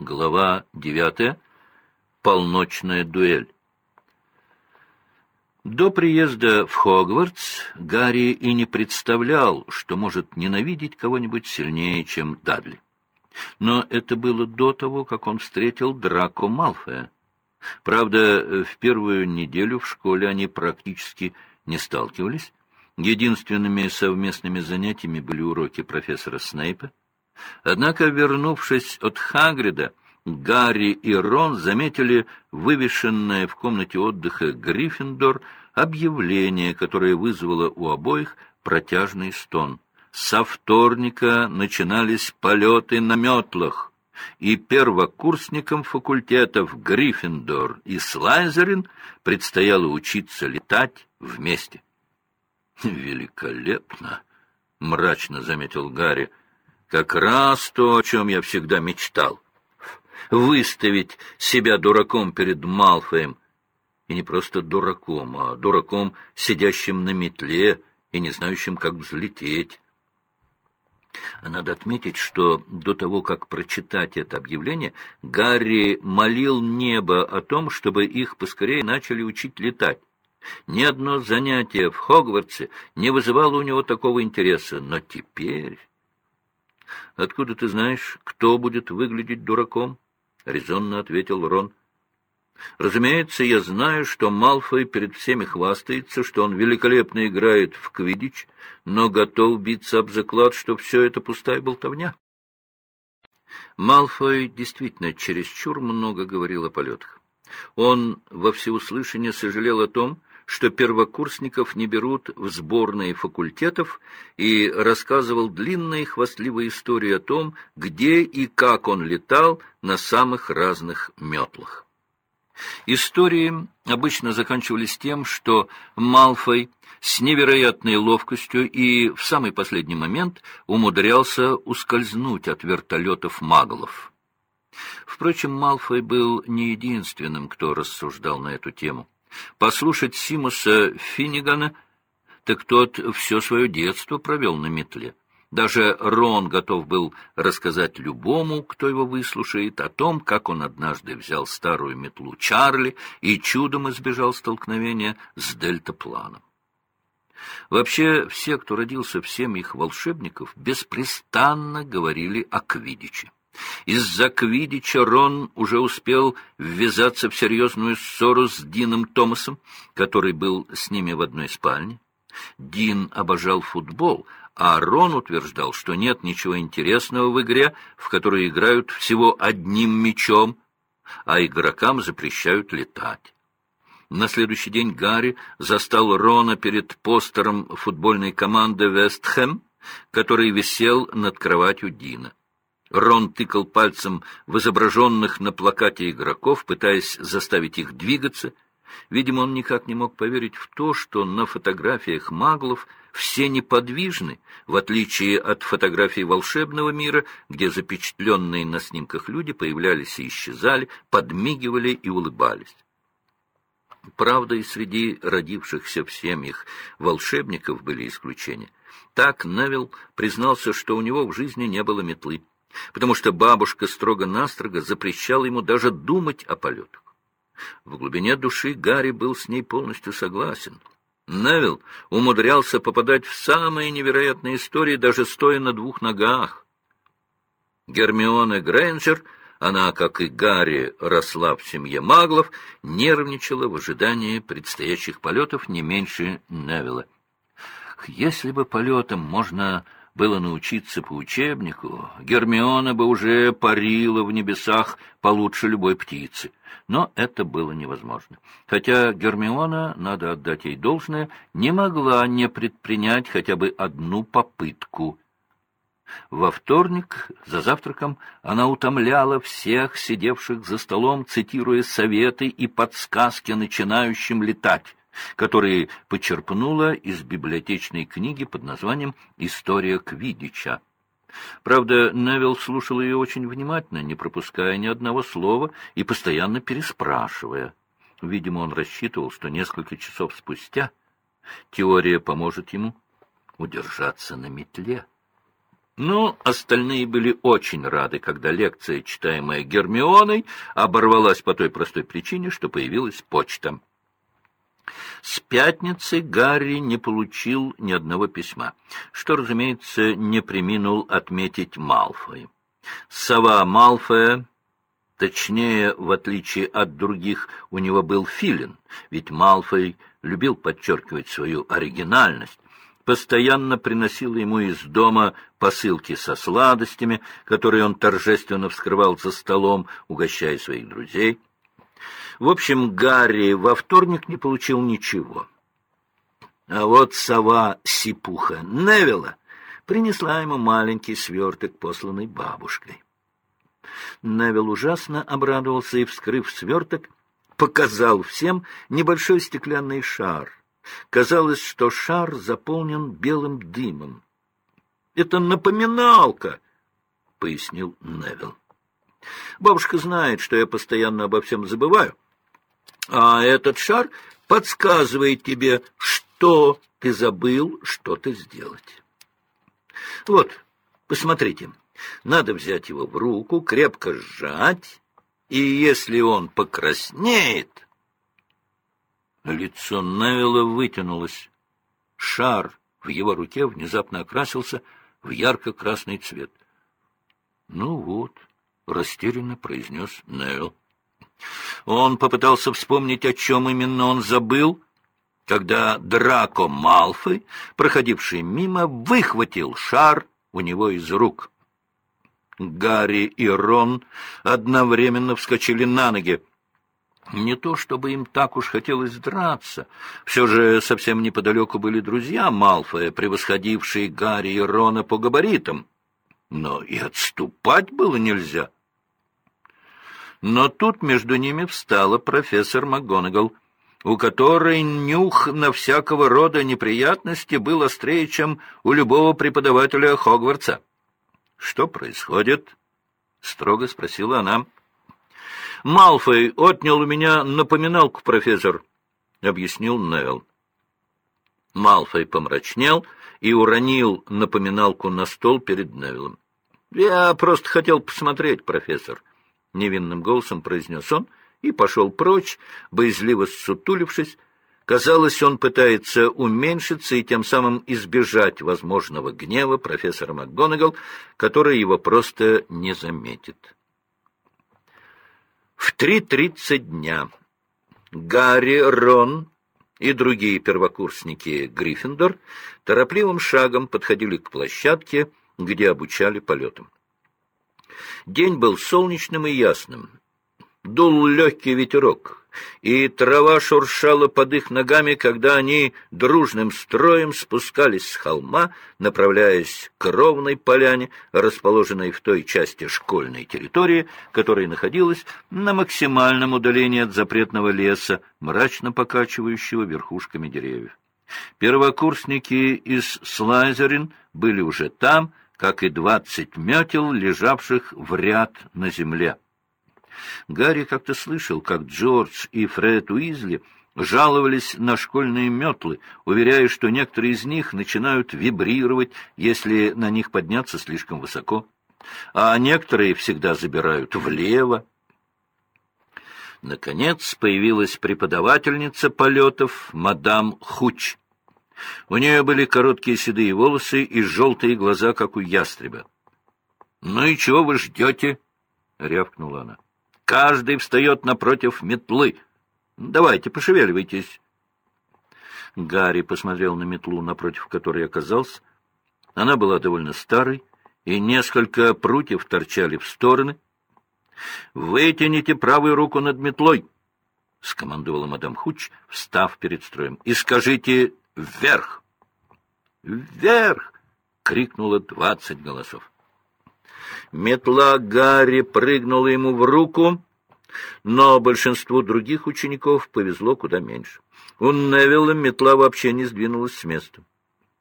Глава девятая. Полночная дуэль. До приезда в Хогвартс Гарри и не представлял, что может ненавидеть кого-нибудь сильнее, чем Дадли. Но это было до того, как он встретил Драко Малфоя. Правда, в первую неделю в школе они практически не сталкивались. Единственными совместными занятиями были уроки профессора Снейпа. Однако, вернувшись от Хагрида, Гарри и Рон заметили вывешенное в комнате отдыха Гриффиндор объявление, которое вызвало у обоих протяжный стон. Со вторника начинались полеты на метлах, и первокурсникам факультетов Гриффиндор и Слайзерин предстояло учиться летать вместе. «Великолепно!» — мрачно заметил Гарри. «Как раз то, о чем я всегда мечтал. Выставить себя дураком перед Малфоем. И не просто дураком, а дураком, сидящим на метле и не знающим, как взлететь». Надо отметить, что до того, как прочитать это объявление, Гарри молил небо о том, чтобы их поскорее начали учить летать. Ни одно занятие в Хогвартсе не вызывало у него такого интереса, но теперь... — Откуда ты знаешь, кто будет выглядеть дураком? — резонно ответил Рон. — Разумеется, я знаю, что Малфой перед всеми хвастается, что он великолепно играет в квидич, но готов биться об заклад, что все это пустая болтовня. Малфой действительно чересчур много говорил о полетах. Он во всеуслышание сожалел о том, что первокурсников не берут в сборные факультетов, и рассказывал длинные хвастливые истории о том, где и как он летал на самых разных метлах. Истории обычно заканчивались тем, что Малфой с невероятной ловкостью и в самый последний момент умудрялся ускользнуть от вертолетов маглов. Впрочем, Малфой был не единственным, кто рассуждал на эту тему. Послушать Симуса Финнигана, так тот все свое детство провел на метле. Даже Рон готов был рассказать любому, кто его выслушает, о том, как он однажды взял старую метлу Чарли и чудом избежал столкновения с дельтапланом. Вообще, все, кто родился в семьях волшебников, беспрестанно говорили о Квидиче. Из-за Квидича Рон уже успел ввязаться в серьезную ссору с Дином Томасом, который был с ними в одной спальне. Дин обожал футбол, а Рон утверждал, что нет ничего интересного в игре, в которой играют всего одним мячом, а игрокам запрещают летать. На следующий день Гарри застал Рона перед постером футбольной команды «Вестхэм», который висел над кроватью Дина. Рон тыкал пальцем в изображенных на плакате игроков, пытаясь заставить их двигаться. Видимо, он никак не мог поверить в то, что на фотографиях маглов все неподвижны, в отличие от фотографий волшебного мира, где запечатленные на снимках люди появлялись и исчезали, подмигивали и улыбались. Правда, и среди родившихся в семьях волшебников были исключения. Так Невилл признался, что у него в жизни не было метлы потому что бабушка строго-настрого запрещала ему даже думать о полетах. В глубине души Гарри был с ней полностью согласен. Невил умудрялся попадать в самые невероятные истории, даже стоя на двух ногах. Гермиона Грейнджер, она, как и Гарри, росла в семье маглов, нервничала в ожидании предстоящих полетов не меньше Невилла. Если бы полетам можно было научиться по учебнику, Гермиона бы уже парила в небесах получше любой птицы. Но это было невозможно. Хотя Гермиона, надо отдать ей должное, не могла не предпринять хотя бы одну попытку. Во вторник за завтраком она утомляла всех сидевших за столом, цитируя советы и подсказки начинающим летать которые почерпнула из библиотечной книги под названием «История Квидича». Правда, Невилл слушал ее очень внимательно, не пропуская ни одного слова и постоянно переспрашивая. Видимо, он рассчитывал, что несколько часов спустя теория поможет ему удержаться на метле. Но остальные были очень рады, когда лекция, читаемая Гермионой, оборвалась по той простой причине, что появилась почта. С пятницы Гарри не получил ни одного письма, что, разумеется, не приминул отметить Малфой. Сова Малфоя, точнее, в отличие от других, у него был филин, ведь Малфой любил подчеркивать свою оригинальность, постоянно приносила ему из дома посылки со сладостями, которые он торжественно вскрывал за столом, угощая своих друзей. В общем, Гарри во вторник не получил ничего. А вот сова Сипуха Невилла принесла ему маленький сверток, посланный бабушкой. Невилл ужасно обрадовался и, вскрыв сверток, показал всем небольшой стеклянный шар. Казалось, что шар заполнен белым дымом. — Это напоминалка, — пояснил Невилл. Бабушка знает, что я постоянно обо всем забываю. А этот шар подсказывает тебе, что ты забыл что-то сделать. Вот, посмотрите, надо взять его в руку, крепко сжать, и если он покраснеет... Лицо Невилла вытянулось. Шар в его руке внезапно окрасился в ярко-красный цвет. — Ну вот, — растерянно произнес Невилл. Он попытался вспомнить, о чем именно он забыл, когда Драко Малфой, проходивший мимо, выхватил шар у него из рук. Гарри и Рон одновременно вскочили на ноги. Не то чтобы им так уж хотелось драться. Все же совсем неподалеку были друзья Малфоя, превосходившие Гарри и Рона по габаритам. Но и отступать было нельзя. Но тут между ними встала профессор МакГонагал, у которой нюх на всякого рода неприятности был острее, чем у любого преподавателя Хогвартса. — Что происходит? — строго спросила она. — Малфой отнял у меня напоминалку, профессор, — объяснил Невилл. Малфой помрачнел и уронил напоминалку на стол перед Невиллом. — Я просто хотел посмотреть, профессор. —— невинным голосом произнес он и пошел прочь, боязливо сутулившись. Казалось, он пытается уменьшиться и тем самым избежать возможного гнева профессора МакГонагал, который его просто не заметит. В три тридцать дня Гарри, Рон и другие первокурсники Гриффиндор торопливым шагом подходили к площадке, где обучали полетам. День был солнечным и ясным. Дул легкий ветерок, и трава шуршала под их ногами, когда они дружным строем спускались с холма, направляясь к ровной поляне, расположенной в той части школьной территории, которая находилась на максимальном удалении от запретного леса, мрачно покачивающего верхушками деревьев. Первокурсники из Слайзерин были уже там, как и двадцать метел, лежавших в ряд на земле. Гарри как-то слышал, как Джордж и Фред Уизли жаловались на школьные метлы, уверяя, что некоторые из них начинают вибрировать, если на них подняться слишком высоко, а некоторые всегда забирают влево. Наконец появилась преподавательница полетов мадам Хуч. У нее были короткие седые волосы и желтые глаза, как у ястреба. — Ну и чего вы ждете? — рявкнула она. — Каждый встает напротив метлы. Давайте, пошевеливайтесь. Гарри посмотрел на метлу, напротив которой оказался. Она была довольно старой, и несколько прутьев торчали в стороны. — Вытяните правую руку над метлой, — скомандовала мадам Хуч, встав перед строем, — и скажите Вверх! Вверх! крикнуло двадцать голосов. Метла Гарри прыгнула ему в руку, но большинству других учеников повезло куда меньше. У Невилла метла вообще не сдвинулась с места.